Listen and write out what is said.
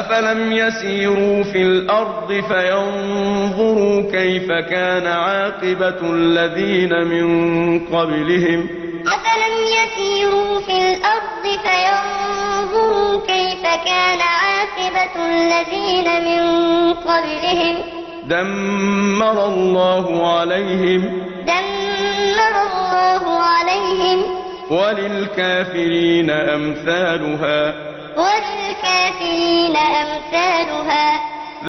أفلم يسيروا في الأرض فينظروا كيف كان عاقبة الذين من قبلهم أفلم يسيروا في الأرض فينظروا كيف كان عاقبة الذين من قبلهم دمر الله عليهم دمر الله عليهم وللكافرين أمثالها وللكافرين أمثالها